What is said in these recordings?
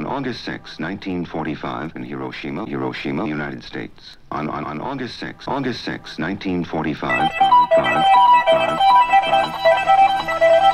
on August 6, 1945, in Hiroshima, Hiroshima, United States. On, on, on August 6, August 6, 1945, five, five, five, five, five.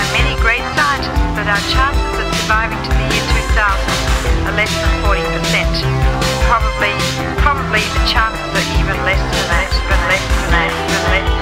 by many great scientists that our chances of surviving to the year 2000 are less than 40%. Probably, probably the chances are even less than that, but less than that, but less than that.